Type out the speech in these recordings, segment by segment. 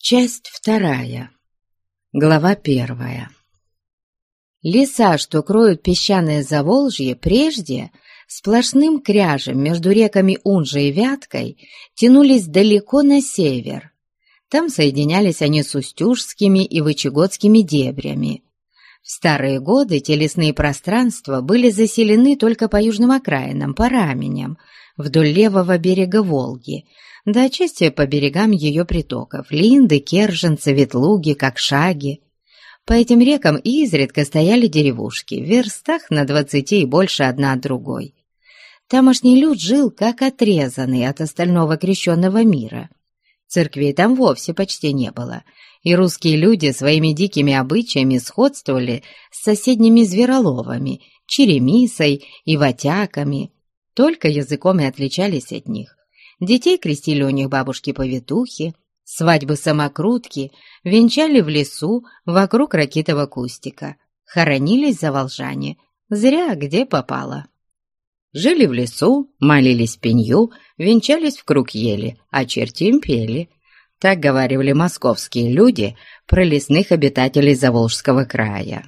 Часть вторая. Глава первая. Леса, что кроют песчаное Заволжье, прежде сплошным кряжем между реками Унжа и Вяткой тянулись далеко на север. Там соединялись они с Устюжскими и Вычегодскими дебрями. В старые годы те лесные пространства были заселены только по южным окраинам, по раменям, вдоль левого берега Волги – да отчасти по берегам ее притоков – Линды, Керженцы, Ветлуги, Кокшаги. По этим рекам изредка стояли деревушки, в верстах на двадцати и больше одна от другой. Тамошний люд жил как отрезанный от остального крещенного мира. Церквей там вовсе почти не было, и русские люди своими дикими обычаями сходствовали с соседними звероловами, черемисой и ватяками, только языком и отличались от них. Детей крестили у них бабушки-повитухи, свадьбы-самокрутки венчали в лесу вокруг ракитого кустика, хоронились за волжане, зря где попало. Жили в лесу, молились пенью, венчались в круг ели, а черти им пели. Так говорили московские люди про лесных обитателей Заволжского края.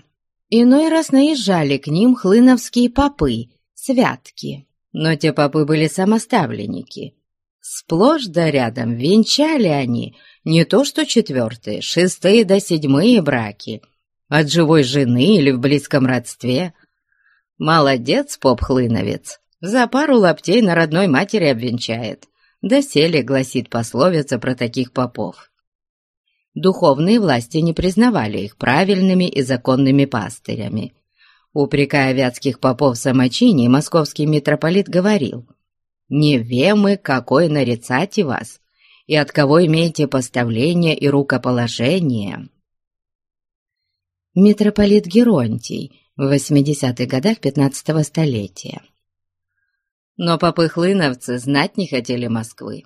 Иной раз наезжали к ним хлыновские попы, святки. Но те попы были самоставленники, Сплошь да рядом венчали они не то что четвертые, шестые да седьмые браки, от живой жены или в близком родстве. Молодец, поп-хлыновец, за пару лаптей на родной матери обвенчает. Доселе, гласит пословица про таких попов. Духовные власти не признавали их правильными и законными пастырями. Упрекая вятских попов в самочине, московский митрополит говорил – не вемы, какой нарицати вас, и от кого имеете поставление и рукоположение». Митрополит Геронтий в 80-х годах 15-го столетия. Но попы-хлыновцы знать не хотели Москвы.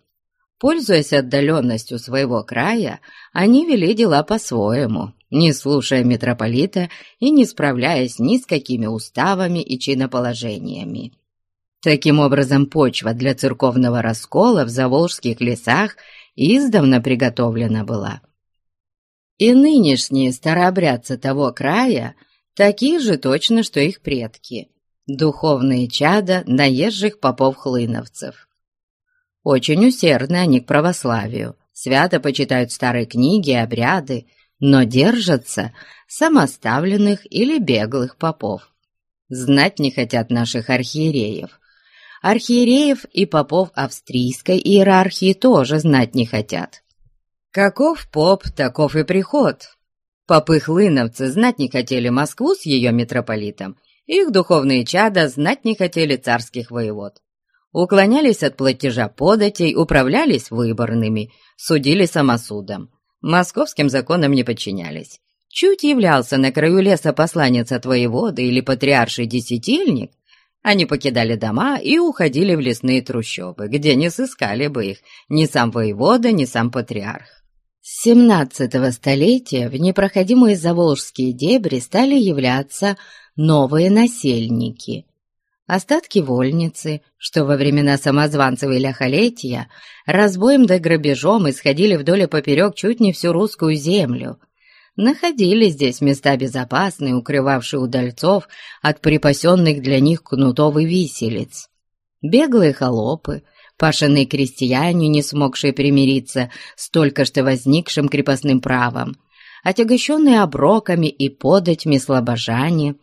Пользуясь отдаленностью своего края, они вели дела по-своему, не слушая митрополита и не справляясь ни с какими уставами и чиноположениями. Таким образом, почва для церковного раскола в заволжских лесах издавна приготовлена была. И нынешние старообрядцы того края такие же точно, что их предки, духовные чада наезжих попов-хлыновцев. Очень усердны они к православию, свято почитают старые книги и обряды, но держатся самоставленных или беглых попов. Знать не хотят наших архиереев, архиереев и попов австрийской иерархии тоже знать не хотят. Каков поп, таков и приход. Попы-хлыновцы знать не хотели Москву с ее митрополитом, их духовные чада знать не хотели царских воевод. Уклонялись от платежа податей, управлялись выборными, судили самосудом. Московским законам не подчинялись. Чуть являлся на краю леса посланец от воеводы или патриарший десятильник, они покидали дома и уходили в лесные трущобы, где не сыскали бы их ни сам воевода, ни сам патриарх. С семнадцатого столетия в непроходимые заволжские дебри стали являться новые насельники. Остатки вольницы, что во времена самозванцев и ляхолетия разбоем да грабежом исходили вдоль и поперек чуть не всю русскую землю – находили здесь места безопасные, укрывавшие удальцов от припасенных для них кнутов и виселиц. Беглые холопы, пашенные крестьяне, не смогшие примириться с только что возникшим крепостным правом, отягощенные оброками и податьми слабожане,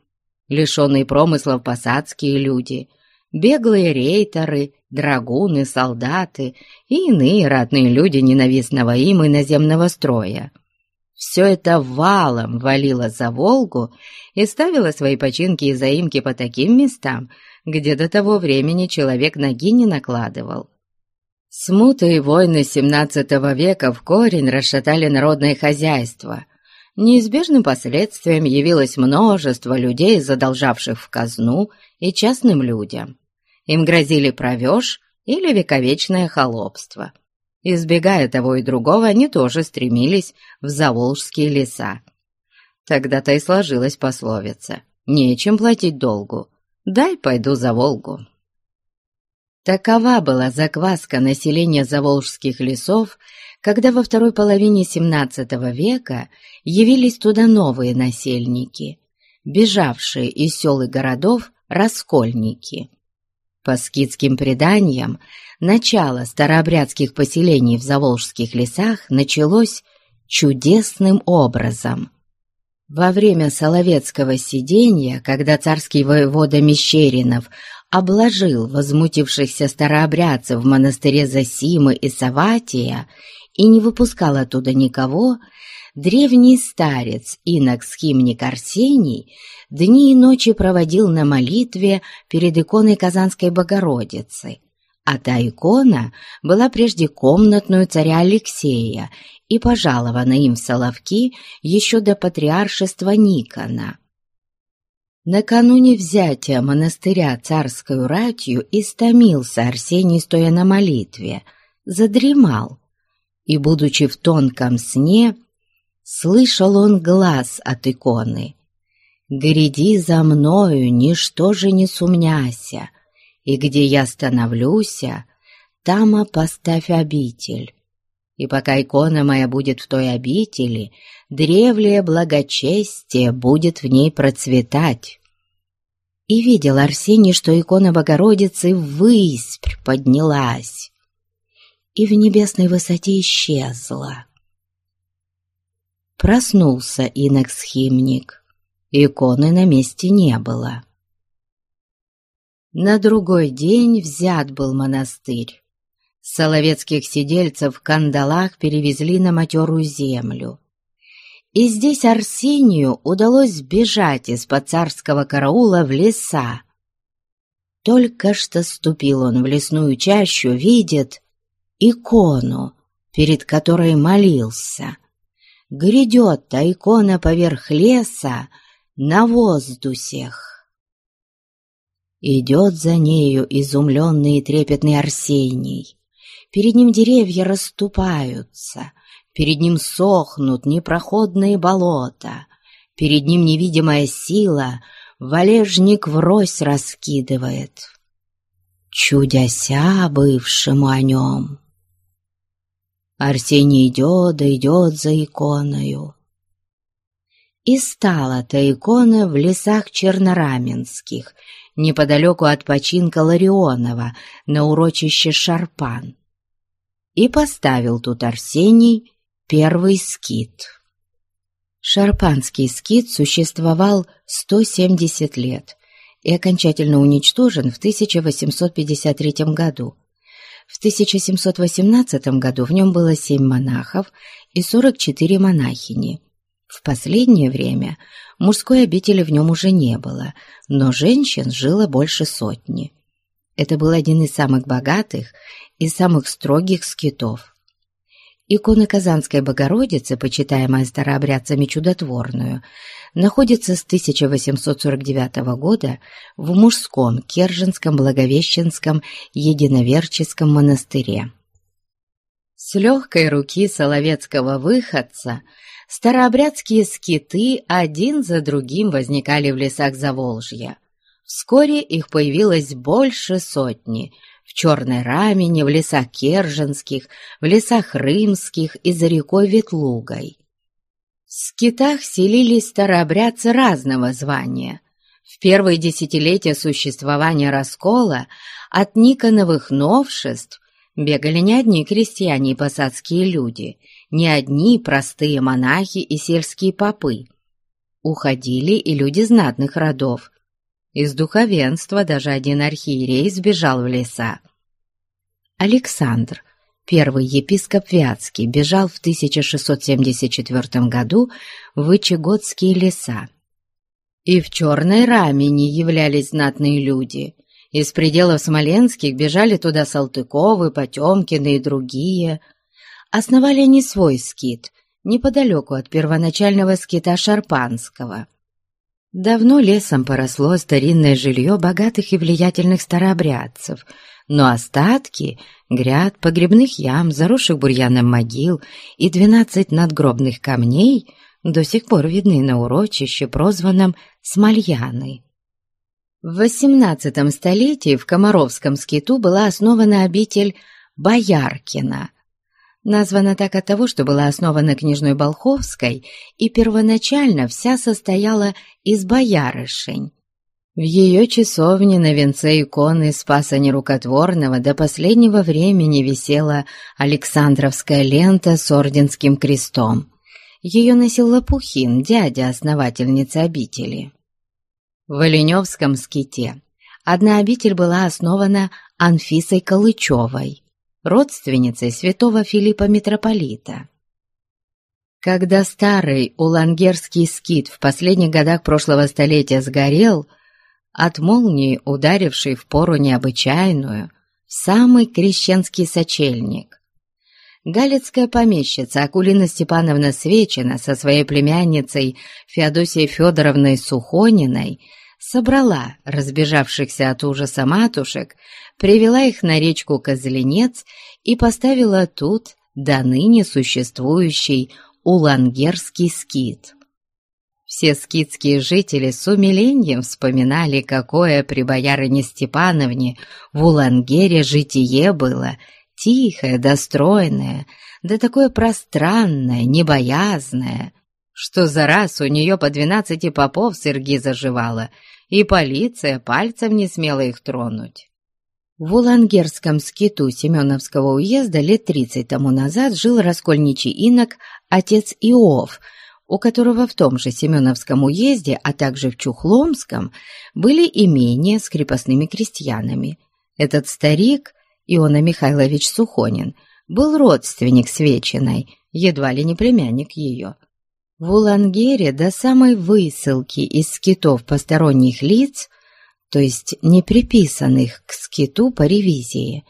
лишенные промыслов посадские люди, беглые рейтеры, драгуны, солдаты и иные ратные люди ненавистного им иноземного строя. Все это валом валило за Волгу и ставило свои починки и заимки по таким местам, где до того времени человек ноги не накладывал. Смуты и войны XVII века в корень расшатали народное хозяйство. Неизбежным последствием явилось множество людей, задолжавших в казну и частным людям. Им грозили провеж или вековечное холопство – Избегая того и другого, они тоже стремились в заволжские леса. Тогда-то и сложилась пословица «Нечем платить долгу, дай пойду за Волгу». Такова была закваска населения заволжских лесов когда во второй половине XVII века явились туда новые насельники, бежавшие из сел и городов раскольники. По скидским преданиям, начало старообрядских поселений в Заволжских лесах началось чудесным образом. Во время Соловецкого сидения, когда царский воевода Мещеринов обложил возмутившихся старообрядцев в монастыре Засимы и Саватия и не выпускал оттуда никого, древний старец инок-схимник Арсений дни и ночи проводил на молитве перед иконой Казанской Богородицы, а та икона была прежде комнатную царя Алексея и пожалована им в Соловки еще до патриаршества Никона. Накануне взятия монастыря царскую ратью истомился Арсений, стоя на молитве, задремал, и, будучи в тонком сне, слышал он глаз от иконы. «Гряди за мною, ничто же не сумняся, и где я становлюся, тама поставь обитель. И пока икона моя будет в той обители, древлее благочестие будет в ней процветать». И видел Арсений, что икона Богородицы ввысь поднялась и в небесной высоте исчезла. Проснулся инок-схимник, иконы на месте не было. На другой день взят был монастырь. Соловецких сидельцев в кандалах перевезли на матерую землю. И здесь Арсению удалось сбежать из-под царского караула в леса. Только что ступил он в лесную чащу, видит, икону, перед которой молился. Грядет та икона поверх леса на воздусех. Идет за нею изумленный и трепетный Арсений. Перед ним деревья расступаются, перед ним сохнут непроходные болота, перед ним невидимая сила валежник врозь раскидывает, чудяся бывшему о нем. Арсений идет да идет за иконою. И стала та икона в лесах Чернораменских, неподалеку от починка Ларионова, на урочище Шарпан. И поставил тут Арсений первый скит. Шарпанский скит существовал 170 лет и окончательно уничтожен в 1853 году, в 1718 году в нем было семь монахов и 44 монахини. В последнее время мужской обители в нем уже не было, но женщин жило больше сотни. Это был один из самых богатых и самых строгих скитов. Икона Казанской Богородицы, почитаемая старообрядцами чудотворную, находится с 1849 года в мужском Керженском Благовещенском Единоверческом монастыре. С легкой руки соловецкого выходца старообрядские скиты один за другим возникали в лесах Заволжья. Вскоре их появилось больше сотни – в Черной Рамене, в лесах Керженских, в лесах Рымских и за рекой Ветлугой. В скитах селились старообрядцы разного звания. В первые десятилетия существования раскола от Никоновых новшеств бегали не одни крестьяне и посадские люди, не одни простые монахи и сельские попы. Уходили и люди знатных родов. Из духовенства даже один архиерей сбежал в леса. Александр, Первый епископ Вятский бежал в 1674 году в Ичегодские леса. И в черной раме не являлись знатные люди. Из пределов Смоленских бежали туда Салтыковы, Потемкины и другие. Основали они свой скит, неподалеку от первоначального скита Шарпанского. Давно лесом поросло старинное жилье богатых и влиятельных старообрядцев – но остатки гряд, погребных ям, заросших бурьяном могил и двенадцать надгробных камней до сих пор видны на урочище, прозванном Смольяны. В XVIII столетии в Комаровском скиту была основана обитель Бояркина. Названа так от того, что была основана княжной Болховской и первоначально вся состояла из боярышень. В ее часовне на венце иконы Спаса Нерукотворного до последнего времени висела Александровская лента с орденским крестом. Ее носил Лопухин, дядя основательницы обители. В Оленевском ските одна обитель была основана Анфисой Калычевой, родственницей святого Филиппа Митрополита. Когда старый улангерский скит в последних годах прошлого столетия сгорел – от молнии, ударившей в пору необычайную, самый крещенский сочельник. Галицкая помещица Акулина Степановна Свечина со своей племянницей Феодосией Федоровной Сухониной собрала разбежавшихся от ужаса матушек, привела их на речку Козленец и поставила тут до ныне существующий Улангерский скит. Все скидские жители с умилением вспоминали, какое при боярине Степановне в Улангере житие было, тихое, достроенное, да такое пространное, небоязное, что за раз у нее по двенадцати попов сырги заживала, и полиция пальцем не смела их тронуть. В Улангерском скиту Семеновского уезда лет тридцать тому назад жил раскольничий инок отец Иов – у которого в том же Семеновском уезде, а также в Чухломском, были имения с крепостными крестьянами. Этот старик, Иона Михайлович Сухонин, был родственник Свечиной, едва ли не племянник ее. В Улангере до самой высылки из скитов посторонних лиц, то есть не приписанных к скиту по ревизии,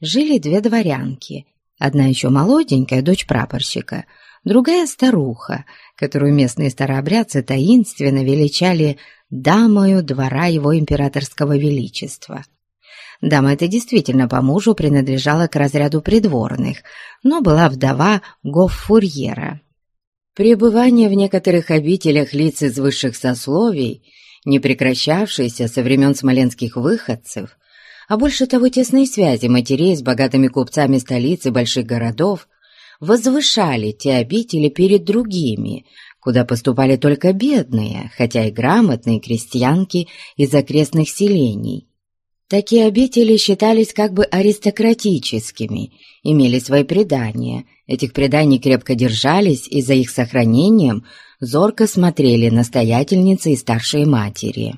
жили две дворянки, одна еще молоденькая, дочь прапорщика – другая старуха, которую местные старообрядцы таинственно величали дамою двора его императорского величества. Дама эта действительно по мужу принадлежала к разряду придворных, но была вдова гоффурьера. Пребывание в некоторых обителях лиц из высших сословий, не прекращавшееся со времен смоленских выходцев, а больше того тесные связи матерей с богатыми купцами столиц и больших городов, возвышали те обители перед другими, куда поступали только бедные, хотя и грамотные крестьянки из окрестных селений. Такие обители считались как бы аристократическими, имели свои предания. Этих преданий крепко держались, и за их сохранением зорко смотрели настоятельницы и старшие матери.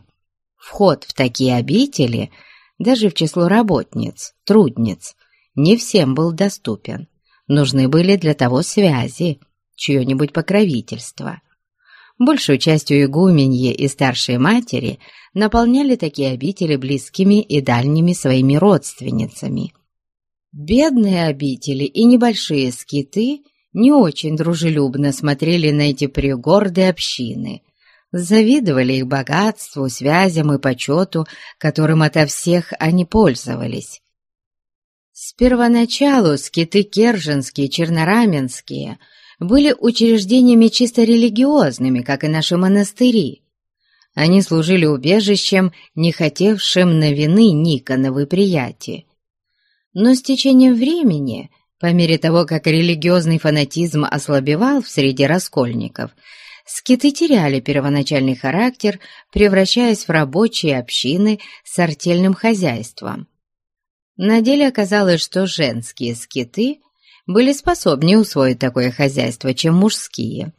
Вход в такие обители, даже в число работниц, трудниц, не всем был доступен нужны были для того связи, чье-нибудь покровительство. Большую частью игуменьи и старшие матери наполняли такие обители близкими и дальними своими родственницами. Бедные обители и небольшие скиты не очень дружелюбно смотрели на эти пригорды общины, завидовали их богатству, связям и почету, которым ото всех они пользовались. С первоначалу скиты Керженские Чернораменские были учреждениями чисто религиозными, как и наши монастыри. Они служили убежищем, не хотевшим на вины Никоновы приятия. Но с течением времени, по мере того, как религиозный фанатизм ослабевал в среде раскольников, скиты теряли первоначальный характер, превращаясь в рабочие общины с артельным хозяйством. На деле оказалось, что женские скиты были способнее усвоить такое хозяйство, чем мужские.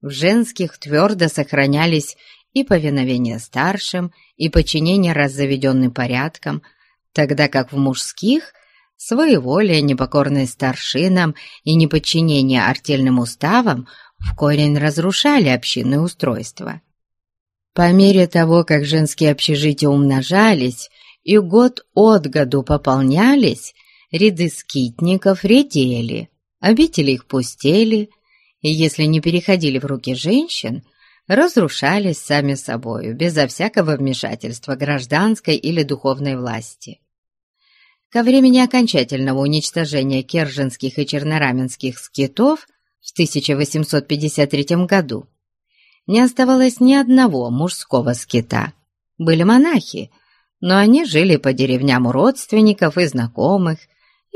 В женских твердо сохранялись и повиновение старшим, и подчинение раззаведенным порядкам, тогда как в мужских своеволие, непокорность старшинам и неподчинение артельным уставам в корень разрушали общинное устройство. По мере того, как женские общежития умножались и год от году пополнялись, ряды скитников редели, обители их пустели, и если не переходили в руки женщин, разрушались сами собою, безо всякого вмешательства гражданской или духовной власти. Ко времени окончательного уничтожения керженских и чернораменских скитов в 1853 году не оставалось ни одного мужского скита. Были монахи, но они жили по деревням у родственников и знакомых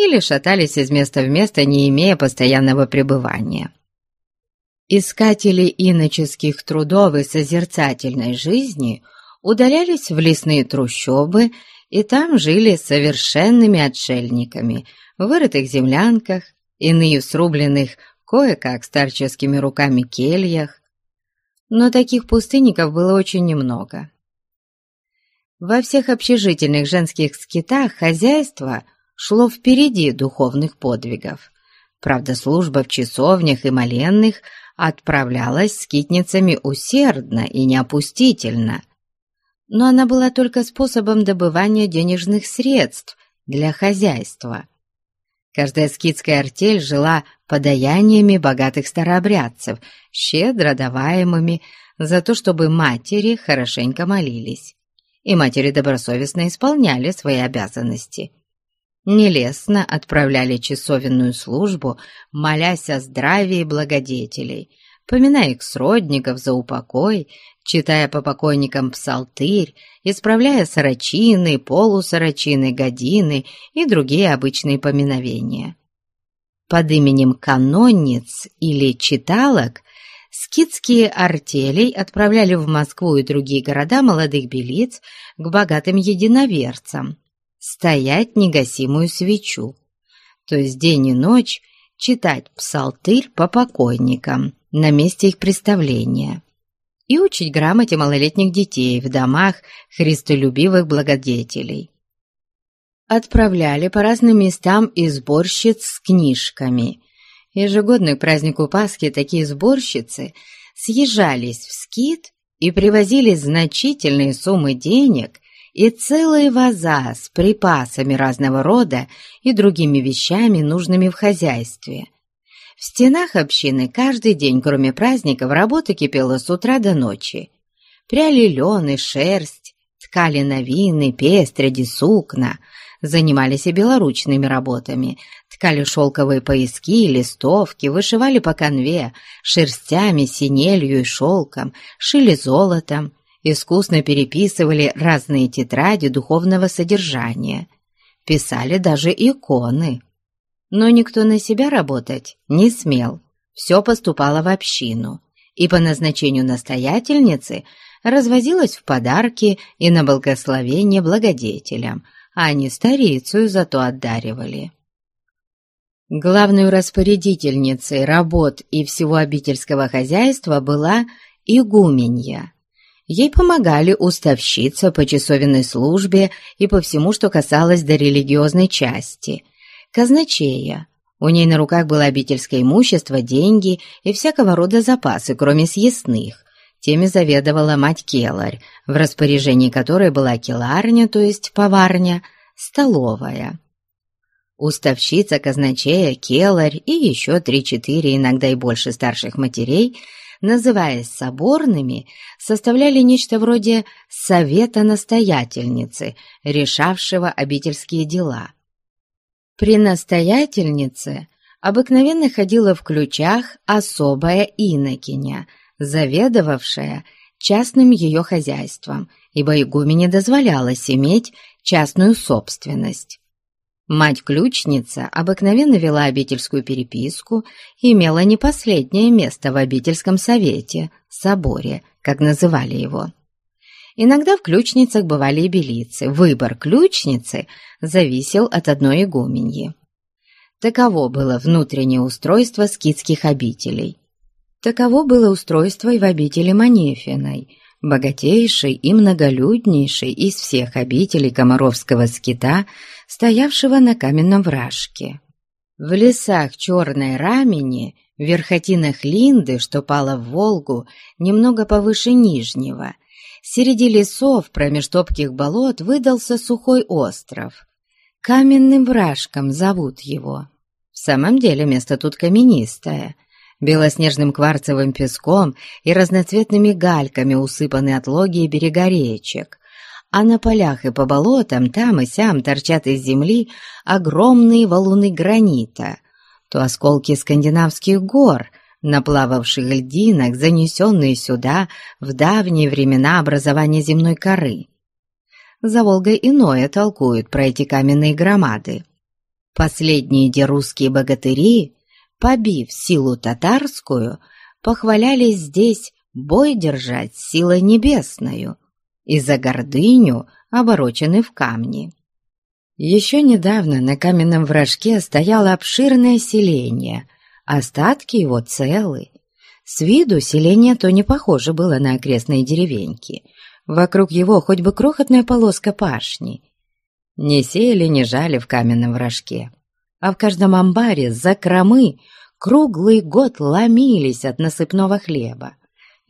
или шатались из места в место, не имея постоянного пребывания. Искатели иноческих трудов и созерцательной жизни удалялись в лесные трущобы и там жили совершенными отшельниками, в вырытых землянках, иные в срубленных кое-как старческими руками кельях. Но таких пустынников было очень немного. Во всех общежительных женских скитах хозяйство шло впереди духовных подвигов. Правда, служба в часовнях и моленных отправлялась скитницами усердно и неопустительно. Но она была только способом добывания денежных средств для хозяйства. Каждая скитская артель жила подаяниями богатых старообрядцев, щедро даваемыми за то, чтобы матери хорошенько молились и матери добросовестно исполняли свои обязанности. Нелестно отправляли часовенную службу, молясь о здравии благодетелей, поминая их сродников за упокой, читая по покойникам псалтырь, исправляя сорочины, полусорочины, годины и другие обычные поминовения. Под именем канонниц или читалок скидские артелей отправляли в Москву и другие города молодых белиц к богатым единоверцам, стоять негасимую свечу, то есть день и ночь читать псалтырь по покойникам на месте их представления. И учить грамоте малолетних детей в домах христолюбивых благодетелей. Отправляли по разным местам и сборщиц с книжками, Ежегодно к празднику Пасхи такие сборщицы съезжались в скит и привозили значительные суммы денег и целые ваза с припасами разного рода и другими вещами, нужными в хозяйстве. В стенах общины каждый день, кроме праздников, работа кипела с утра до ночи. Пряли лен и шерсть, ткали новины, пестреди, сукна, занимались и белоручными работами, ткали шелковые пояски и листовки, вышивали по конве, шерстями, синелью и шелком, шили золотом, искусно переписывали разные тетради духовного содержания, писали даже иконы. Но никто на себя работать не смел, все поступало в общину, и по назначению настоятельницы развозилось в подарки и на благословение благодетелям, а они старицу зато отдаривали. Главной распорядительницей работ и всего обительского хозяйства была игуменья. Ей помогали уставщица по часовенной службе и по всему, что касалось до религиозной части, казначея. У ней на руках было обительское имущество, деньги и всякого рода запасы, кроме съестных. Теми заведовала мать Келарь, в распоряжении которой была келарня, то есть поварня, столовая уставщица, казначея, келарь и еще три-четыре, иногда и больше старших матерей, называясь соборными, составляли нечто вроде совета настоятельницы, решавшего обительские дела. При настоятельнице обыкновенно ходила в ключах особая инокиня, заведовавшая частным ее хозяйством, ибо игумене дозволялось иметь частную собственность. Мать-ключница обыкновенно вела обительскую переписку и имела не последнее место в обительском совете, соборе, как называли его. Иногда в ключницах бывали и белицы. Выбор ключницы зависел от одной игуменьи. Таково было внутреннее устройство скитских обителей. Таково было устройство и в обители Манефиной, богатейшей и многолюднейшей из всех обителей Комаровского скита, стоявшего на каменном вражке. В лесах Черной Рамени, в верхотинах Линды, что пала в Волгу, немного повыше Нижнего, среди лесов промеж топких болот выдался сухой остров. Каменным вражком зовут его. В самом деле место тут каменистое — белоснежным кварцевым песком и разноцветными гальками усыпаны отлогие берега речек, а на полях и по болотам там и сям торчат из земли огромные валуны гранита, то осколки скандинавских гор, наплававших льдинок, занесенные сюда в давние времена образования земной коры. За Волгой иное толкуют про эти каменные громады. Последние дерусские богатыри, побив силу татарскую, похвалялись здесь бой держать силой небесною и за гордыню оборочены в камни. Еще недавно на каменном вражке стояло обширное селение, остатки его целы. С виду селение то не похоже было на окрестные деревеньки. Вокруг его хоть бы крохотная полоска пашни. Не сеяли, не жали в каменном вражке, а в каждом амбаре за кромы круглый год ломились от насыпного хлеба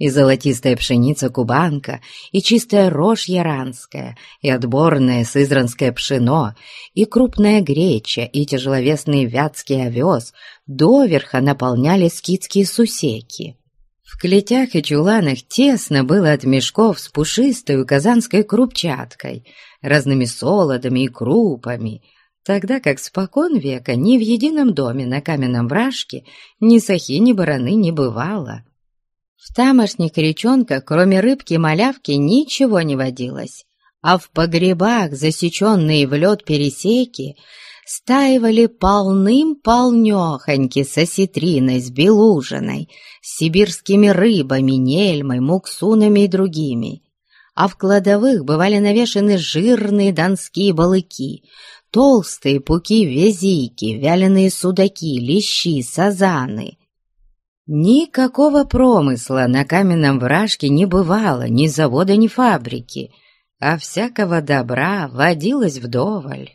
и золотистая пшеница-кубанка, и чистая рожь яранская, и отборное сызранское пшено, и крупная греча, и тяжеловесный вятский овес доверха наполняли скидские сусеки. В клетях и чуланах тесно было от мешков с пушистой казанской крупчаткой, разными солодами и крупами, тогда как спокон века ни в едином доме на каменном вражке ни сахи, ни бараны не бывало. В тамошних речонках, кроме рыбки и малявки, ничего не водилось, а в погребах, засеченные в лед пересеки, стаивали полным-полнехоньки с осетриной, с белужиной, с сибирскими рыбами, нельмой, муксунами и другими. А в кладовых бывали навешаны жирные донские балыки, толстые пуки-везики, вяленые судаки, лещи, сазаны. Никакого промысла на каменном вражке не бывало, ни завода, ни фабрики, а всякого добра водилось вдоволь.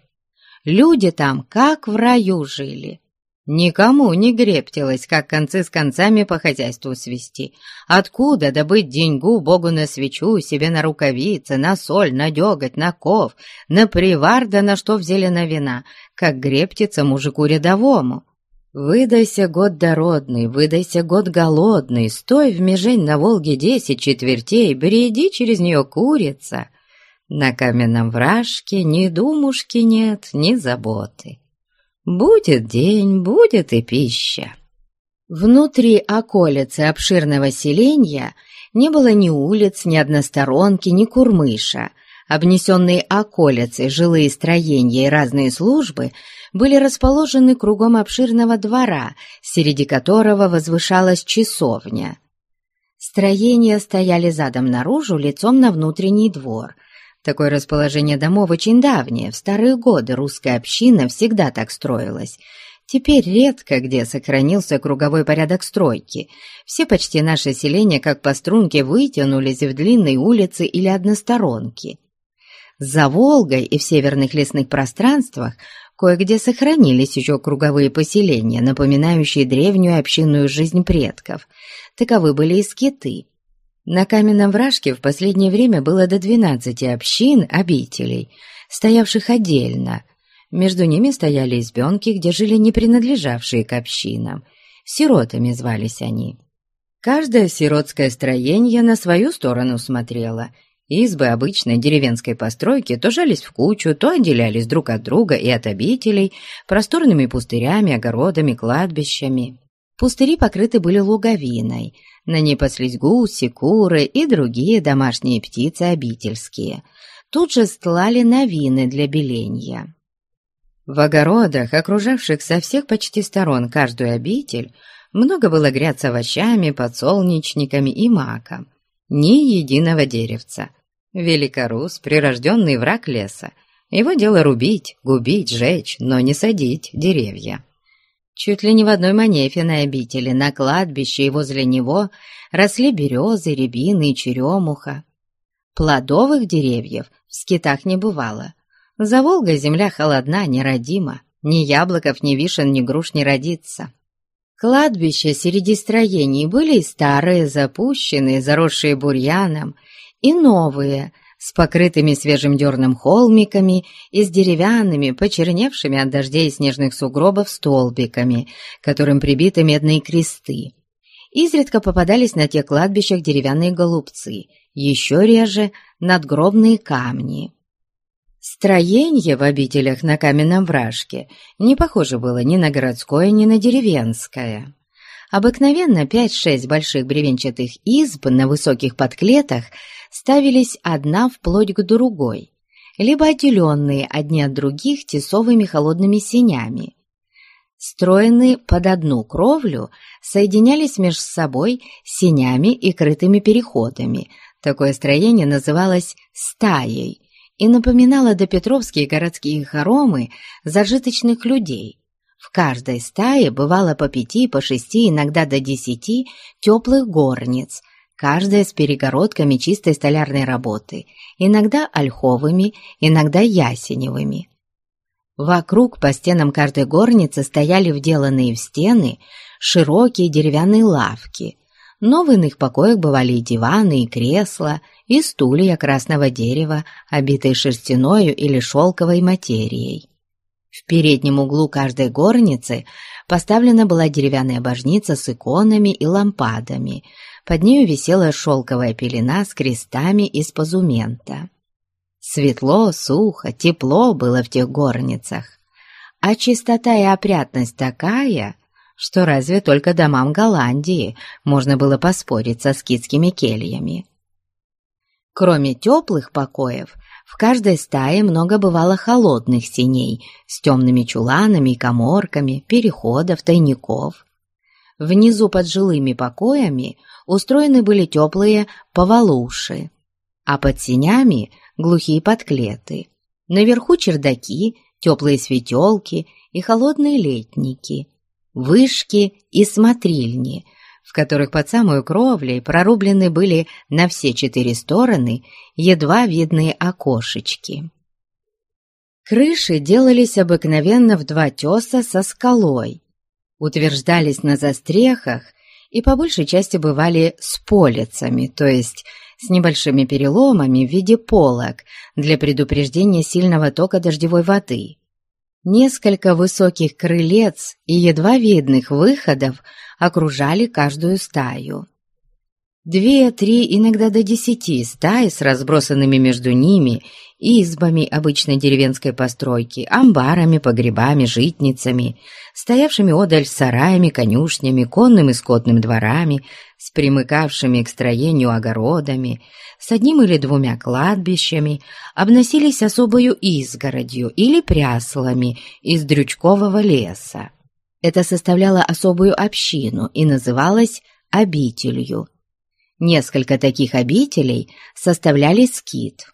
Люди там как в раю жили. Никому не грептилось, как концы с концами по хозяйству свести. Откуда добыть деньгу Богу на свечу, себе на рукавицы, на соль, на деготь, на ков, на привар, да на что взяли на вина, как грептится мужику рядовому. Выдайся год дородный, выдайся год голодный, Стой в межень на Волге десять четвертей, Бреди через нее курица. На каменном вражке ни думушки нет, ни заботы. Будет день, будет и пища. Внутри околицы обширного селения не было ни улиц, ни односторонки, ни курмыша. Обнесенные околицы, жилые строения и разные службы были расположены кругом обширного двора, среди которого возвышалась часовня. Строения стояли задом наружу, лицом на внутренний двор. Такое расположение домов очень давнее, в старые годы русская община всегда так строилась. Теперь редко где сохранился круговой порядок стройки. Все почти наши селения, как по струнке, вытянулись в длинные улицы или односторонки. За Волгой и в северных лесных пространствах кое-где сохранились еще круговые поселения, напоминающие древнюю общинную жизнь предков. Таковы были и скиты. На каменном вражке в последнее время было до двенадцати общин, обителей, стоявших отдельно. Между ними стояли избенки, где жили не принадлежавшие к общинам. Сиротами звались они. Каждое сиротское строение на свою сторону смотрело. Избы обычной деревенской постройки то жались в кучу, то отделялись друг от друга и от обителей просторными пустырями, огородами, кладбищами. Пустыри покрыты были луговиной – на ней паслись гуси, куры и другие домашние птицы обительские. Тут же стлали новины для беленья. В огородах, окружавших со всех почти сторон каждую обитель, много было гряд с овощами, подсолнечниками и маком. Ни единого деревца. Великорус, прирожденный враг леса. Его дело рубить, губить, жечь, но не садить деревья. Чуть ли не в одной манефиной обители, на кладбище и возле него росли березы, рябины и черемуха. Плодовых деревьев в скитах не бывало. За Волгой земля холодна, неродима, ни яблоков, ни вишен, ни груш не родится. Кладбища среди строений были и старые, запущенные, заросшие бурьяном, и новые — с покрытыми свежим дерном холмиками и с деревянными, почерневшими от дождей и снежных сугробов столбиками, которым прибиты медные кресты. Изредка попадались на тех кладбищах деревянные голубцы, еще реже надгробные камни. Строение в обителях на каменном вражке не похоже было ни на городское, ни на деревенское. Обыкновенно пять-шесть больших бревенчатых изб на высоких подклетах ставились одна вплоть к другой. либо отделенные одни от других тесовыми холодными сенями. Строенные под одну кровлю соединялись между собой сенями и крытыми переходами. Такое строение называлось «стаей» и напоминало допетровские городские хоромы зажиточных людей. В каждой стае бывало по пяти, по шести, иногда до десяти теплых горниц – каждая с перегородками чистой столярной работы, иногда ольховыми, иногда ясеневыми. Вокруг по стенам каждой горницы стояли вделанные в стены широкие деревянные лавки, но в иных покоях бывали и диваны, и кресла, и стулья красного дерева, обитые шерстяною или шелковой материей. В переднем углу каждой горницы поставлена была деревянная божница с иконами и лампадами, под нею висела шелковая пелена с крестами из позумента. Светло, сухо, тепло было в тех горницах, а чистота и опрятность такая, что разве только домам Голландии можно было поспорить со скидскими кельями. Кроме теплых покоев, в каждой стае много бывало холодных синей с темными чуланами и коморками, переходов, тайников. Внизу под жилыми покоями устроены были теплые повалуши, а под сенями глухие подклеты. Наверху чердаки, теплые светелки и холодные летники, вышки и смотрильни, в которых под самой кровлей прорублены были на все четыре стороны едва видные окошечки. Крыши делались обыкновенно в два теса со скалой, утверждались на застрехах и по большей части бывали с полицами, то есть с небольшими переломами в виде полок для предупреждения сильного тока дождевой воды. Несколько высоких крылец и едва видных выходов окружали каждую стаю. Две, три, иногда до десяти стаи с разбросанными между ними избами обычной деревенской постройки, амбарами, погребами, житницами, стоявшими одаль сараями, конюшнями, конным и скотным дворами, с примыкавшими к строению огородами, с одним или двумя кладбищами, обносились особою изгородью или пряслами из дрючкового леса. Это составляло особую общину и называлось обителью. Несколько таких обителей составляли скит.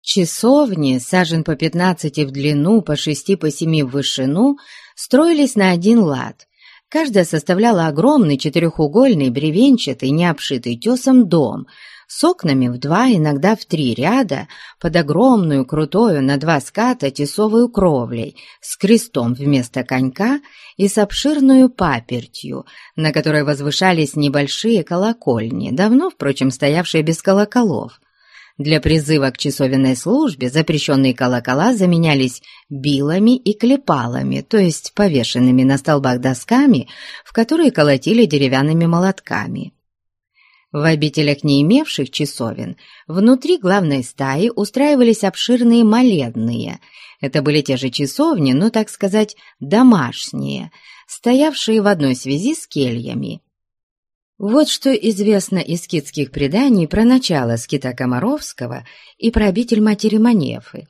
Часовни, сажен по пятнадцати в длину, по шести по семи в вышину, строились на один лад. Каждая составляла огромный четырехугольный бревенчатый, необшитый тесом дом – с окнами в два, иногда в три ряда, под огромную, крутую, на два ската тесовую кровлей, с крестом вместо конька и с обширную папертью, на которой возвышались небольшие колокольни, давно, впрочем, стоявшие без колоколов. Для призыва к часовенной службе запрещенные колокола заменялись билами и клепалами, то есть повешенными на столбах досками, в которые колотили деревянными молотками. В обителях, не имевших часовен, внутри главной стаи устраивались обширные молебные. Это были те же часовни, но, так сказать, домашние, стоявшие в одной связи с кельями. Вот что известно из скитских преданий про начало скита Комаровского и про обитель матери Манефы.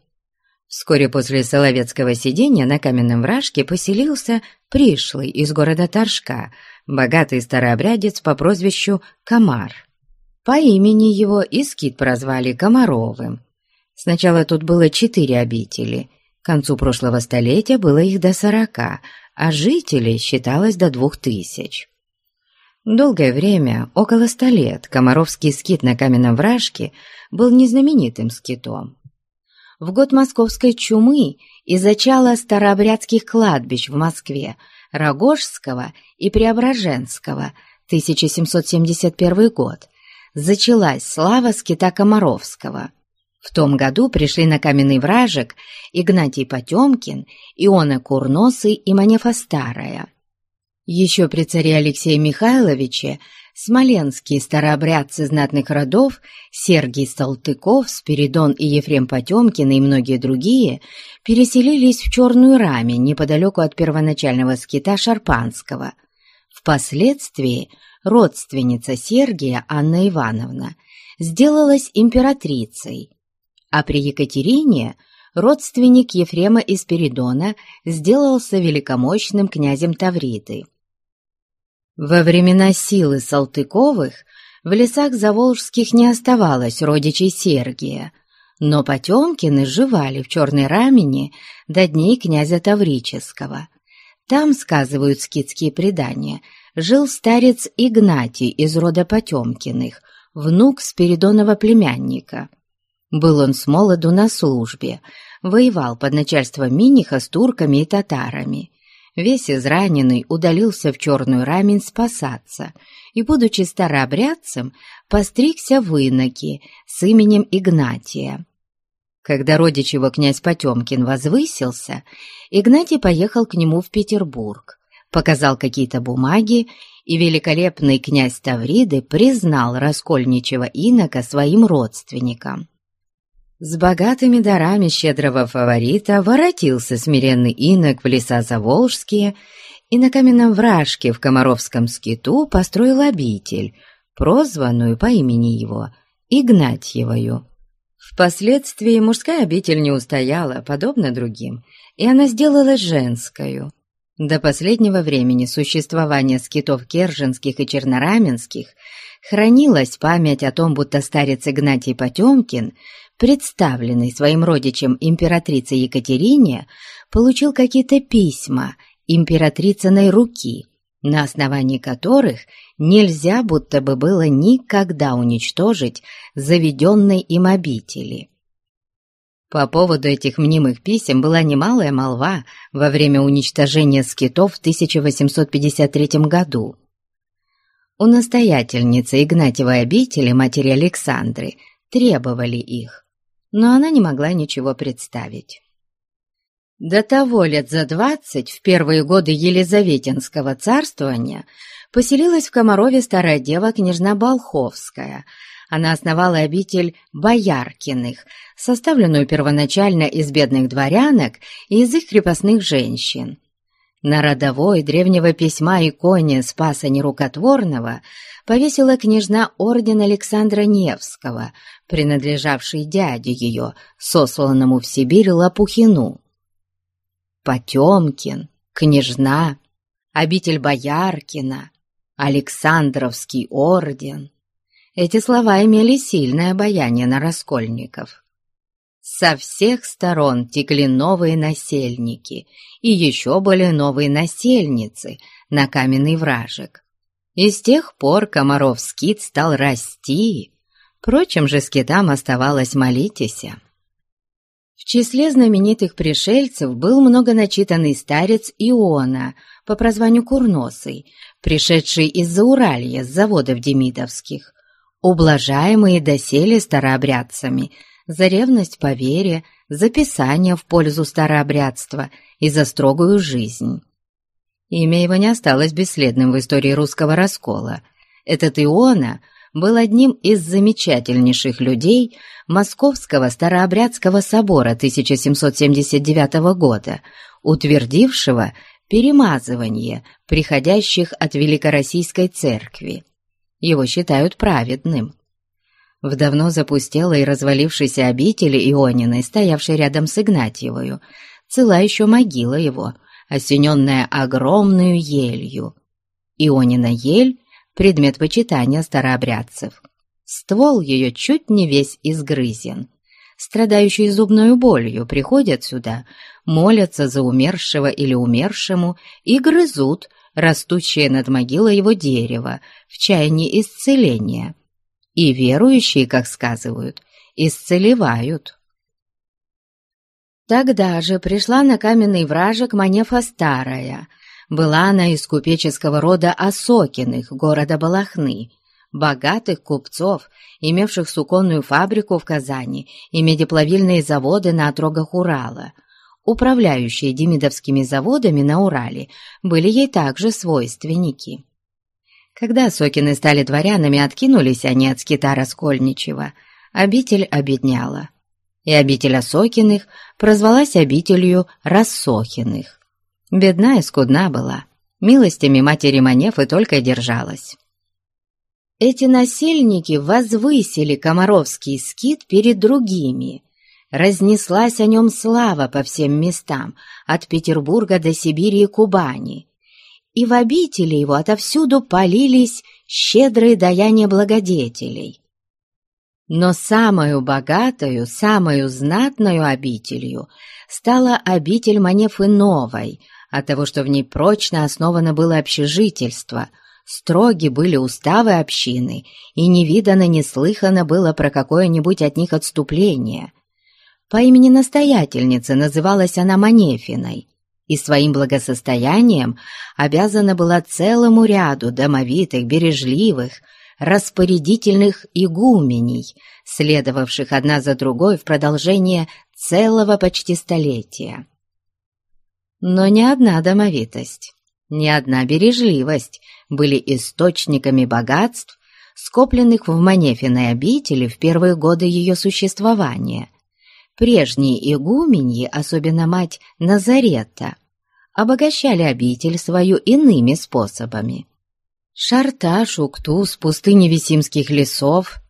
Вскоре после Соловецкого сидения на каменном вражке поселился пришлый из города Торжка, богатый старообрядец по прозвищу Комар. По имени его и скит прозвали Комаровым. Сначала тут было четыре обители, к концу прошлого столетия было их до сорока, а жителей считалось до двух тысяч. Долгое время, около ста лет, Комаровский скит на каменном вражке был незнаменитым скитом. В год московской чумы и зачала старообрядских кладбищ в Москве Рогожского и Преображенского, 1771 год, зачалась слава скита Комаровского. В том году пришли на каменный вражек Игнатий Потемкин, Иона Курносый и Манефа Старая. Еще при царе Алексее Михайловиче смоленские старообрядцы знатных родов Сергий Салтыков, Спиридон и Ефрем Потемкин и многие другие переселились в Черную Раме неподалеку от первоначального скита Шарпанского. Впоследствии родственница Сергия Анна Ивановна сделалась императрицей, а при Екатерине родственник Ефрема из Спиридона сделался великомощным князем Тавриды. Во времена силы Салтыковых в лесах Заволжских не оставалось родичей Сергия, но Потемкины жевали в Черной Рамени до дней князя Таврического. Там, сказывают скидские предания, жил старец Игнатий из рода Потемкиных, внук Спиридонова племянника. Был он с молоду на службе, воевал под начальством Миниха с турками и татарами. Весь израненный удалился в черную рамень спасаться и, будучи старообрядцем, постригся в иноки с именем Игнатия. Когда родич его князь Потемкин возвысился, Игнатий поехал к нему в Петербург, показал какие-то бумаги, и великолепный князь Тавриды признал раскольничего инока своим родственником. С богатыми дарами щедрого фаворита воротился смиренный инок в леса Заволжские и на каменном вражке в Комаровском скиту построил обитель, прозванную по имени его Игнатьевою. Впоследствии мужская обитель не устояла, подобно другим, и она сделалась женскою. До последнего времени существования скитов Керженских и Чернораменских хранилась память о том, будто старец Игнатий Потемкин – представленный своим родичем императрице Екатерине, получил какие-то письма императрицыной руки, на основании которых нельзя будто бы было никогда уничтожить заведенной им обители. По поводу этих мнимых писем была немалая молва во время уничтожения скитов в 1853 году. У настоятельницы Игнатьевой обители матери Александры требовали их но она не могла ничего представить. До того лет за двадцать, в первые годы Елизаветинского царствования, поселилась в Комарове старая дева княжна Болховская. Она основала обитель Бояркиных, составленную первоначально из бедных дворянок и из их крепостных женщин. На родовой древнего письма иконе Спаса Нерукотворного повесила княжна орден Александра Невского, принадлежавший дяде ее, сосланному в Сибирь Лопухину. Потемкин, княжна, обитель Бояркина, Александровский орден. Эти слова имели сильное обаяние на раскольников. Со всех сторон текли новые насельники и еще более новые насельницы на каменный вражек. И с тех пор Комаров скит стал расти, прочим же скитам оставалось молитеся. В числе знаменитых пришельцев был многоначитанный старец Иона по прозванию Курносый, пришедший из Зауралья с заводов демидовских, ублажаемые доселе старообрядцами за ревность по вере, за писание в пользу старообрядства и за строгую жизнь. Имя его не осталось бесследным в истории русского раскола. Этот Иона был одним из замечательнейших людей Московского Старообрядского собора 1779 года, утвердившего перемазывание приходящих от Великороссийской церкви. Его считают праведным. В давно запустелой и развалившейся обители Иониной, стоявшей рядом с Игнатьевою, цела еще могила его – осененная огромную елью. Ионина ель — предмет почитания старообрядцев. Ствол ее чуть не весь изгрызен. Страдающие зубной болью приходят сюда, молятся за умершего или умершему и грызут растущее над могилой его дерево в чаянии исцеления. И верующие, как сказывают, исцелевают. Тогда же пришла на каменный вражек Манефа Старая. Была она из купеческого рода Осокиных, города Балахны, богатых купцов, имевших суконную фабрику в Казани и медиплавильные заводы на отрогах Урала. Управляющие демидовскими заводами на Урале были ей также свойственники. Когда Сокины стали дворянами, откинулись они от скита Раскольничева, обитель обедняла и обитель Осокиных прозвалась обителью Рассохиных. Бедна и скудна была, милостями матери Манефы только держалась. Эти насельники возвысили Комаровский скит перед другими, разнеслась о нем слава по всем местам, от Петербурга до Сибири и Кубани, и в обители его отовсюду полились щедрые даяния благодетелей. Но самую богатую, самую знатную обителью стала обитель Манефы Новой, от того, что в ней прочно основано было общежительство, строги были уставы общины, и не видано, не слыхано было про какое-нибудь от них отступление. По имени настоятельницы называлась она Манефиной, и своим благосостоянием обязана была целому ряду домовитых, бережливых, распорядительных игуменей, следовавших одна за другой в продолжение целого почти столетия. Но ни одна домовитость, ни одна бережливость были источниками богатств, скопленных в Манефиной обители в первые годы ее существования. Прежние игуменьи, особенно мать Назарета, обогащали обитель свою иными способами. Шарташ, Уктус, пустыни Висимских лесов.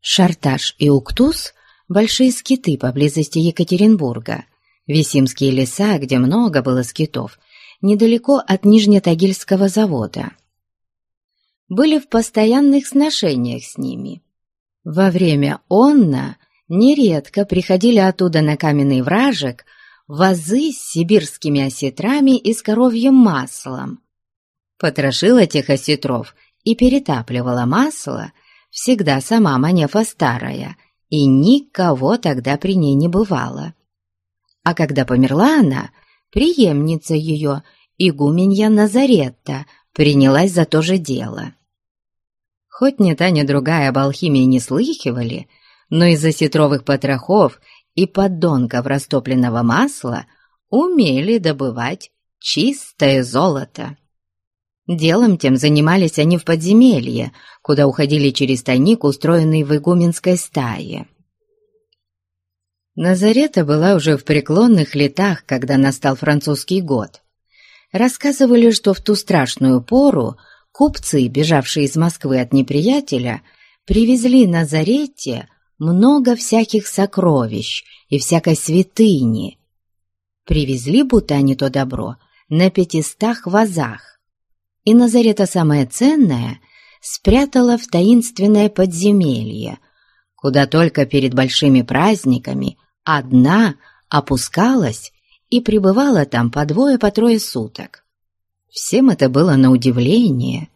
Шарташ и Уктус — большие скиты поблизости Екатеринбурга. Висимские леса, где много было скитов, недалеко от Нижнетагильского завода. Были в постоянных сношениях с ними. Во время онна нередко приходили оттуда на каменный вражек вазы с сибирскими осетрами и с коровьим маслом, потрошила тех осетров и перетапливала масло, всегда сама Манефа старая, и никого тогда при ней не бывало. А когда померла она, преемница ее, игуменья Назаретта, принялась за то же дело. Хоть ни та, ни другая об алхимии не слыхивали, но из осетровых потрохов и поддонков растопленного масла умели добывать чистое золото. Делом тем занимались они в подземелье, куда уходили через тайник, устроенный в игуменской стае. Назарета была уже в преклонных летах, когда настал французский год. Рассказывали, что в ту страшную пору купцы, бежавшие из Москвы от неприятеля, привезли Назарете много всяких сокровищ и всякой святыни. Привезли, будто они то добро, на пятистах вазах и Назарета самое ценное спрятала в таинственное подземелье, куда только перед большими праздниками одна опускалась и пребывала там по двое, по трое суток. Всем это было на удивление.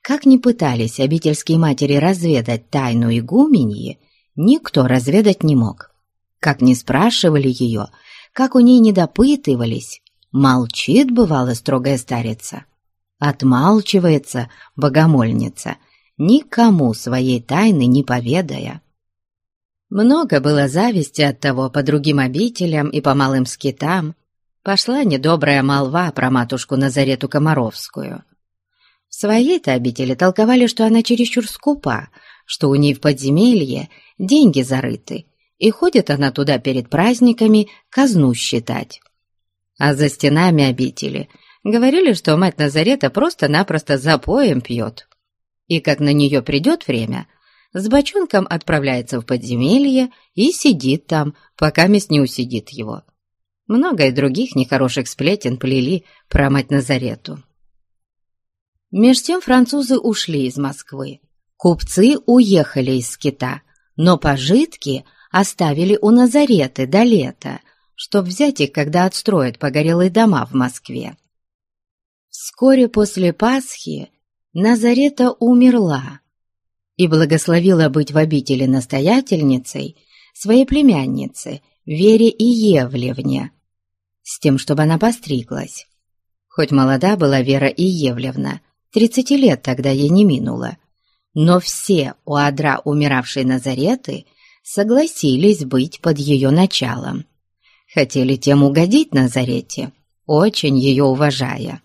Как ни пытались обительские матери разведать тайну игуменьи, никто разведать не мог. Как ни спрашивали ее, как у ней не допытывались, молчит, бывала строгая старица. Отмалчивается богомольница, никому своей тайны не поведая. Много было зависти от того по другим обителям и по малым скитам. Пошла недобрая молва про матушку Назарету Комаровскую. В своей-то обители толковали, что она чересчур скупа, что у ней в подземелье деньги зарыты, и ходит она туда перед праздниками казну считать. А за стенами обители Говорили, что мать Назарета просто-напросто запоем пьет. И как на нее придет время, с бочонком отправляется в подземелье и сидит там, пока месть не усидит его. Много и других нехороших сплетен плели про мать Назарету. Меж тем французы ушли из Москвы. Купцы уехали из Кита, но пожитки оставили у Назареты до лета, чтоб взять их, когда отстроят погорелые дома в Москве. Вскоре после Пасхи Назарета умерла и благословила быть в обители настоятельницей своей племянницы Вере и Евлевне, с тем, чтобы она постриглась. Хоть молода была Вера и Евлевна, тридцати лет тогда ей не минуло, но все у адра умиравшей Назареты согласились быть под ее началом. Хотели тем угодить Назарете, очень ее уважая.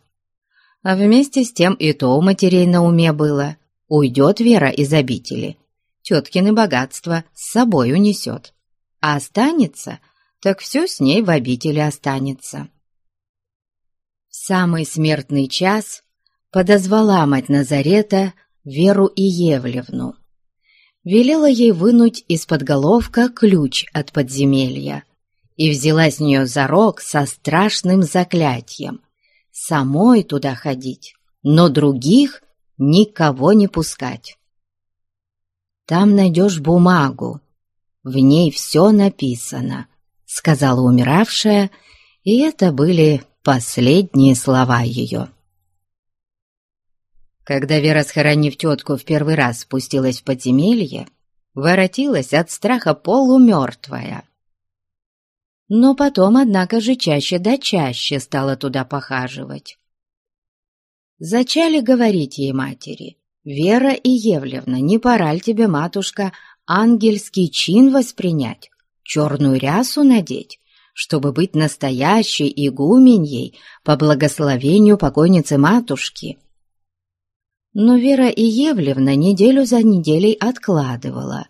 А вместе с тем и то у матерей на уме было. Уйдет Вера из обители, теткины богатство с собой унесет. А останется, так все с ней в обители останется. В самый смертный час подозвала мать Назарета Веру и Евлевну. велела ей вынуть из-под головка ключ от подземелья и взяла с нее зарок со страшным заклятием самой туда ходить, но других никого не пускать. Там найдешь бумагу, в ней все написано, сказала умиравшая, и это были последние слова ее. Когда Вера, схоронив тетку, в первый раз спустилась в подземелье, воротилась от страха полумертвая. Но потом, однако же, чаще да чаще стала туда похаживать. Зачали говорить ей матери, «Вера и Евлевна, не пора ли тебе, матушка, ангельский чин воспринять, черную рясу надеть, чтобы быть настоящей игуменьей по благословению покойницы матушки?» но Вера и Евлевна неделю за неделей откладывала.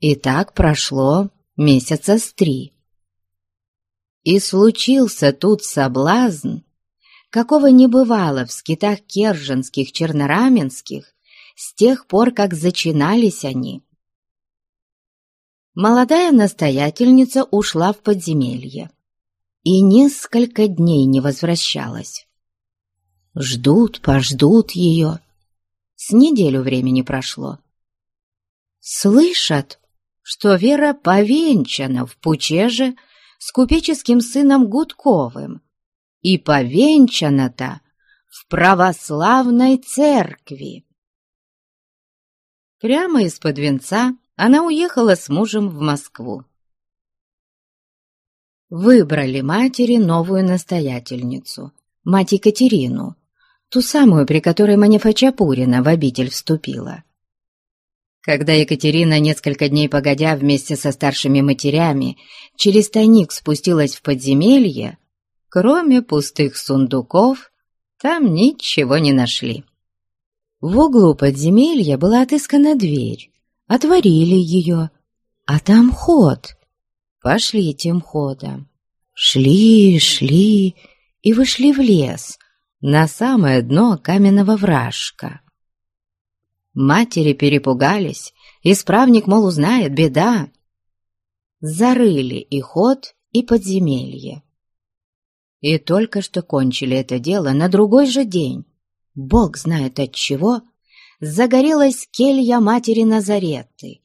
И так прошло месяца с три. И случился тут соблазн, какого не бывало в скитах керженских, чернораменских, с тех пор, как зачинались они. Молодая настоятельница ушла в подземелье и несколько дней не возвращалась. Ждут, пождут ее, с неделю времени прошло. Слышат, что Вера повенчана в Пучеже с купеческим сыном Гудковым, и повенчана-то в православной церкви. Прямо из-под венца она уехала с мужем в Москву. Выбрали матери новую настоятельницу, мать Екатерину, ту самую, при которой Манефа Чапурина в обитель вступила. Когда Екатерина несколько дней погодя вместе со старшими матерями через тайник спустилась в подземелье, кроме пустых сундуков, там ничего не нашли. В углу подземелья была отыскана дверь, отворили ее, а там ход. Пошли этим ходом. Шли, шли и вышли в лес, на самое дно каменного вражка. Матери перепугались, исправник, мол, узнает, беда. Зарыли и ход, и подземелье. И только что кончили это дело на другой же день, бог знает от чего, загорелась келья матери Назареты,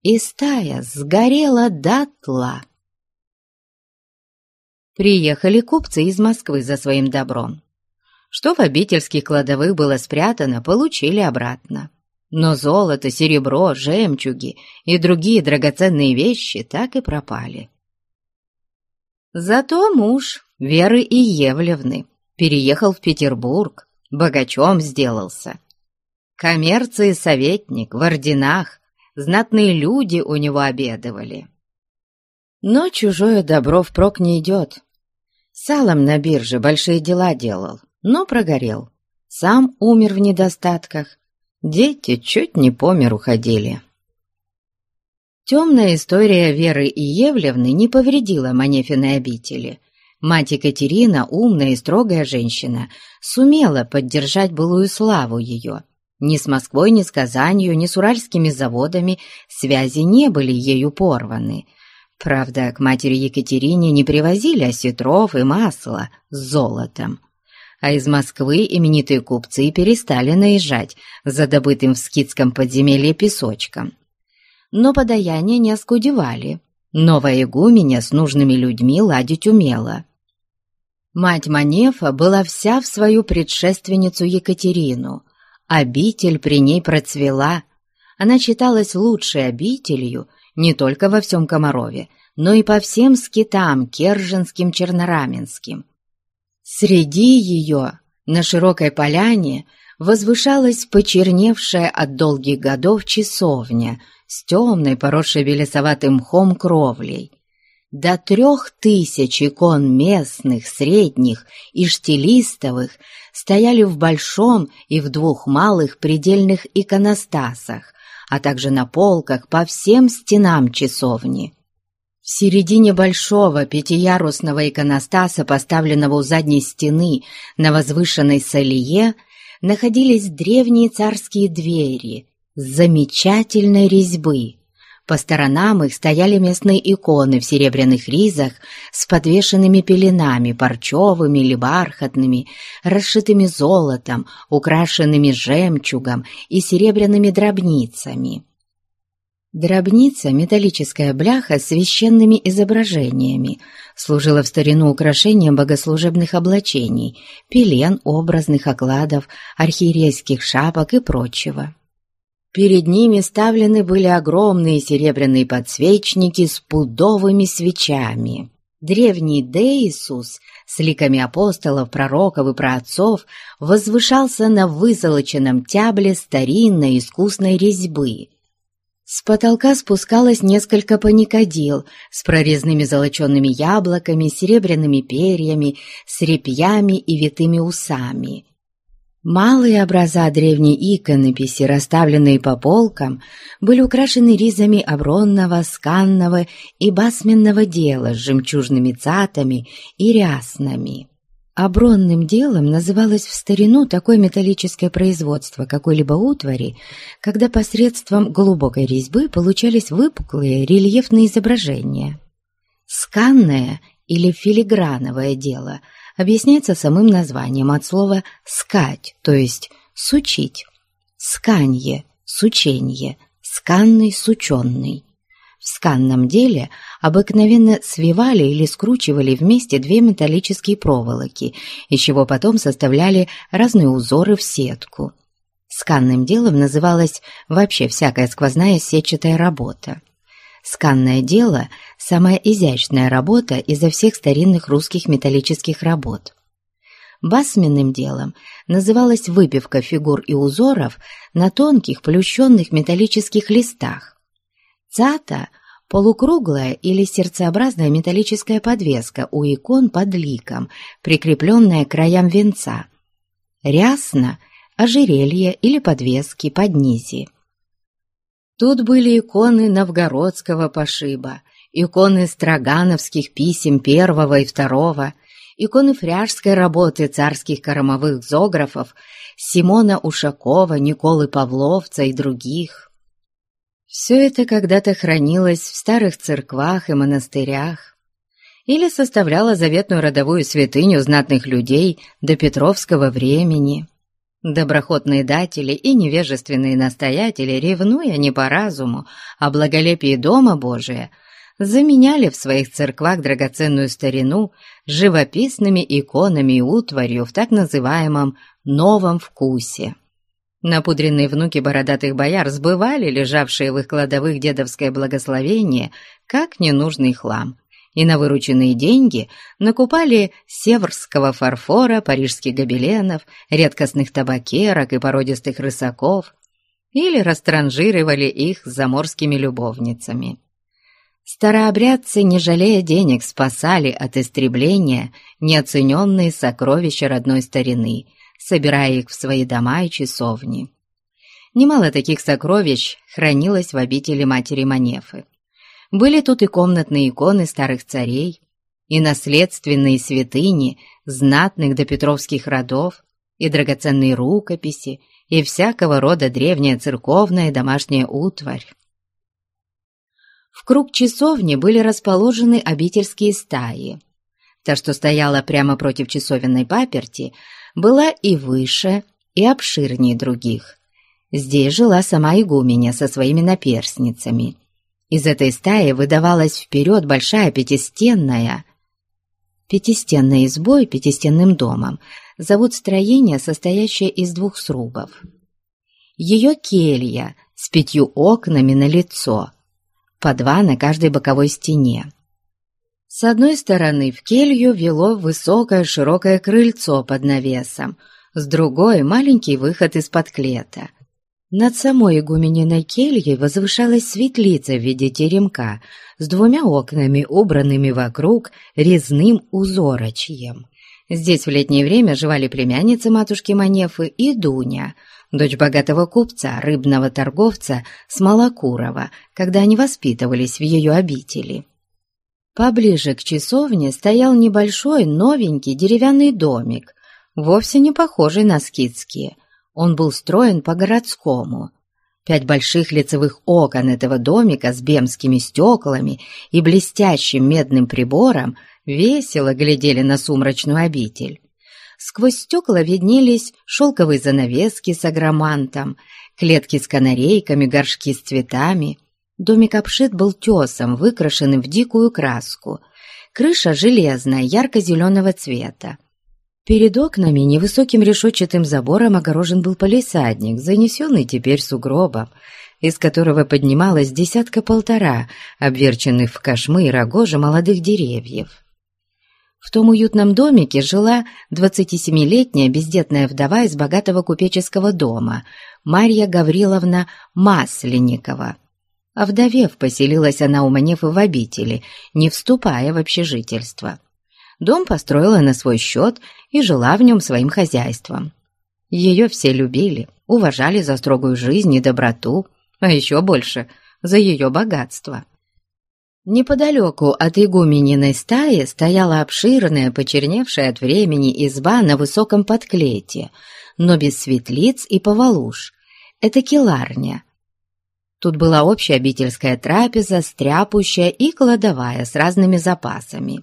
и стая сгорела дотла. Приехали купцы из Москвы за своим добром что в обительских кладовых было спрятано, получили обратно. Но золото, серебро, жемчуги и другие драгоценные вещи так и пропали. Зато муж Веры и Евлевны переехал в Петербург, богачом сделался. Коммерции советник, в орденах, знатные люди у него обедывали. Но чужое добро впрок не идет. Салом на бирже большие дела делал, но прогорел. Сам умер в недостатках. Дети чуть не по миру ходили. Темная история Веры и Евлевны не повредила Манефиной обители. Мать Екатерина, умная и строгая женщина, сумела поддержать былую славу ее. Ни с Москвой, ни с Казанью, ни с уральскими заводами связи не были ею порваны. Правда, к матери Екатерине не привозили осетров и масла с золотом а из Москвы именитые купцы перестали наезжать за добытым в скидском подземелье песочком. Но подаяния не оскудевали. Новая игуменя с нужными людьми ладить умела. Мать Манефа была вся в свою предшественницу Екатерину. Обитель при ней процвела. Она считалась лучшей обителью не только во всем Комарове, но и по всем скитам Керженским, Чернораменским – Среди ее, на широкой поляне, возвышалась почерневшая от долгих годов часовня с темной, поросшей белесоватым мхом кровлей. До трех тысяч икон местных, средних и штилистовых стояли в большом и в двух малых предельных иконостасах, а также на полках по всем стенам часовни. В середине большого пятиярусного иконостаса, поставленного у задней стены на возвышенной солие, находились древние царские двери, замечательной резьбы. По сторонам их стояли местные иконы в серебряных ризах с подвешенными пеленами, парчевыми или бархатными, расшитыми золотом, украшенными жемчугом и серебряными дробницами. Дробница, металлическая бляха с священными изображениями, служила в старину украшением богослужебных облачений, пелен, образных окладов, архиерейских шапок и прочего. Перед ними ставлены были огромные серебряные подсвечники с пудовыми свечами. Древний Деисус с ликами апостолов, пророков и праотцов возвышался на вызолоченном тябле старинной искусной резьбы. С потолка спускалось несколько паникадил с прорезными золоченными яблоками, серебряными перьями, с репьями и витыми усами. Малые образа древней иконописи, расставленные по полкам, были украшены ризами обронного, сканного и басменного дела с жемчужными цатами и ряснами. Обронным делом называлось в старину такое металлическое производство какой-либо утвари, когда посредством глубокой резьбы получались выпуклые рельефные изображения. Сканное или филиграновое дело – объясняется самым названием от слова «скать», то есть «сучить». Сканье, сученье, сканный, сученный. В сканном деле обыкновенно свивали или скручивали вместе две металлические проволоки, из чего потом составляли разные узоры в сетку. Сканным делом называлась вообще всякая сквозная сетчатая работа. Сканное дело – самая изящная работа изо всех старинных русских металлических работ. Басменным делом называлась выпивка фигур и узоров на тонких плющенных металлических листах. Цата – полукруглая или сердцеобразная металлическая подвеска у икон под ликом, прикрепленная к краям венца. Рясно – ожерелье или подвески под низи. Тут были иконы новгородского пошиба, иконы строгановских писем первого и второго, иконы фряжской работы царских коромовых зографов Симона Ушакова, Николы Павловца и других. Все это когда-то хранилось в старых церквах и монастырях или составляло заветную родовую святыню знатных людей до Петровского времени. Доброхотные датели и невежественные настоятели, ревнуя не по разуму, а благолепие Дома Божия, заменяли в своих церквах драгоценную старину живописными иконами и утварью в так называемом «новом вкусе». Напудренные внуки бородатых бояр сбывали лежавшие в их кладовых дедовское благословение, как ненужный хлам, и на вырученные деньги накупали северского фарфора, парижских гобеленов, редкостных табакерок и породистых рысаков, или растранжировали их с заморскими любовницами. Старообрядцы, не жалея денег, спасали от истребления неоцененные сокровища родной старины, собирая их в свои дома и часовни. Немало таких сокровищ хранилось в обители матери Манефы. Были тут и комнатные иконы старых царей, и наследственные святыни знатных до петровских родов, и драгоценные рукописи, и всякого рода древняя церковная и домашняя утварь. В круг часовни были расположены обительские стаи. Та, что стояла прямо против часовенной паперти, была и выше, и обширнее других. Здесь жила сама игуменя со своими наперсницами. Из этой стаи выдавалась вперед большая пятистенная. Пятистенной избой, пятистенным домом, зовут строение, состоящее из двух срубов. Ее келья с пятью окнами на лицо, по два на каждой боковой стене. С одной стороны в келью вело высокое широкое крыльцо под навесом, с другой — маленький выход из-под клета. Над самой игумениной кельей возвышалась светлица в виде теремка с двумя окнами, убранными вокруг резным узорочьем. Здесь в летнее время жевали племянницы матушки Манефы и Дуня, дочь богатого купца, рыбного торговца Смолокурова, когда они воспитывались в ее обители. Поближе к часовне стоял небольшой новенький деревянный домик, вовсе не похожий на скидские – он был строен по-городскому. Пять больших лицевых окон этого домика с бемскими стеклами и блестящим медным прибором весело глядели на сумрачную обитель. Сквозь стекла виднелись шелковые занавески с агромантом, клетки с канарейками, горшки с цветами. Домик обшит был тесом, выкрашенным в дикую краску. Крыша железная, ярко-зеленого цвета. Перед окнами невысоким решетчатым забором огорожен был полисадник, занесенный теперь сугробом, из которого поднималась десятка-полтора обверченных в кошмы и рогожи молодых деревьев. В том уютном домике жила 27-летняя бездетная вдова из богатого купеческого дома, Марья Гавриловна Масленникова. А вдовев поселилась она у Манефы в обители, не вступая в общежительство. Дом построила на свой счет и жила в нем своим хозяйством. Ее все любили, уважали за строгую жизнь и доброту, а еще больше за ее богатство. Неподалеку от игумениной стаи стояла обширная, почерневшая от времени изба на высоком подклете, но без светлиц и повалуш. Это келарня. Тут была общая обительская трапеза, стряпущая и кладовая с разными запасами.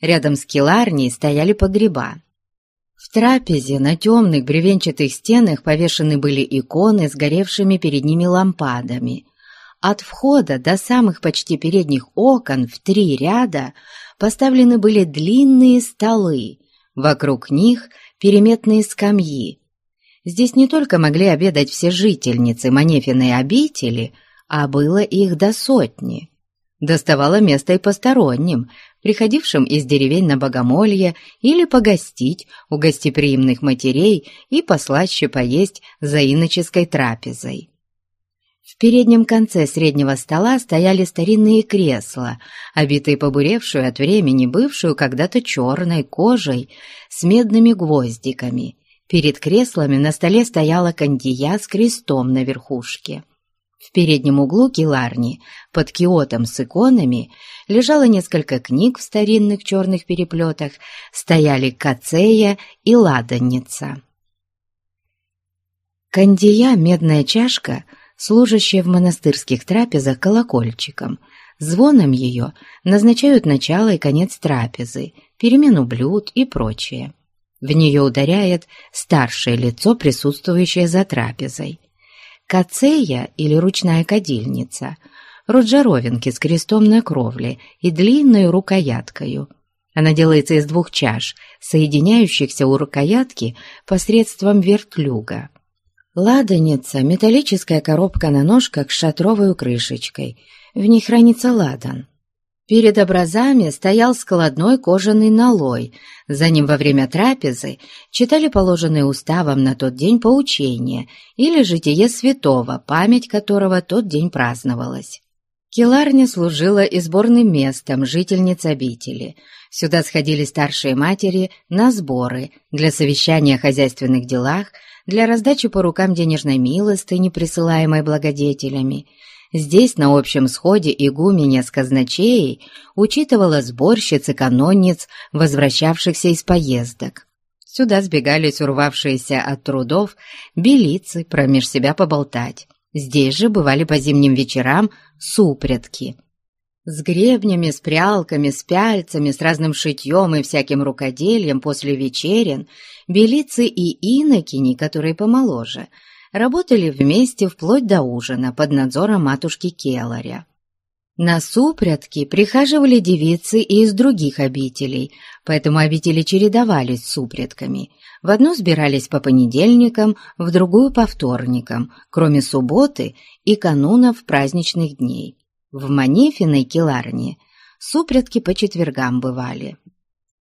Рядом с келарней стояли погреба. В трапезе на темных бревенчатых стенах повешены были иконы с горевшими перед ними лампадами. От входа до самых почти передних окон в три ряда поставлены были длинные столы, вокруг них переметные скамьи. Здесь не только могли обедать все жительницы Манефиной обители, а было их до сотни. Доставало место и посторонним, приходившим из деревень на богомолье или погостить у гостеприимных матерей и послаще поесть за иноческой трапезой. В переднем конце среднего стола стояли старинные кресла, обитые побуревшую от времени бывшую когда-то черной кожей с медными гвоздиками. Перед креслами на столе стояла кандия с крестом на верхушке. В переднем углу киларни, под киотом с иконами, лежало несколько книг в старинных черных переплетах, стояли кацея и ладанница. Кандия — медная чашка, служащая в монастырских трапезах колокольчиком. Звоном ее назначают начало и конец трапезы, перемену блюд и прочее. В нее ударяет старшее лицо, присутствующее за трапезой. Кацея или ручная кадильница, род жаровинки с крестом на кровле и длинной рукояткою. Она делается из двух чаш, соединяющихся у рукоятки посредством вертлюга. Ладаница — металлическая коробка на ножках с шатровой крышечкой. В ней хранится ладан. Перед образами стоял складной кожаный налой. За ним во время трапезы читали положенные уставом на тот день поучения или житие святого, память которого тот день праздновалась. Келарня служила и сборным местом жительниц обители. Сюда сходили старшие матери на сборы для совещания о хозяйственных делах, для раздачи по рукам денежной милостыни, присылаемой благодетелями, Здесь, на общем сходе, игуменя с казначеей учитывала сборщиц и канонниц, возвращавшихся из поездок. Сюда сбегались урвавшиеся от трудов белицы промеж себя поболтать. Здесь же бывали по зимним вечерам супрятки. С гребнями, с прялками, с пяльцами, с разным шитьем и всяким рукоделием после вечерин белицы и инокини, которые помоложе – работали вместе вплоть до ужина под надзором матушки Келаря. На супрятки прихаживали девицы и из других обителей, поэтому обители чередовались с супрятками. В одну сбирались по понедельникам, в другую по вторникам, кроме субботы и канунов праздничных дней. В Манефиной келарне супрятки по четвергам бывали.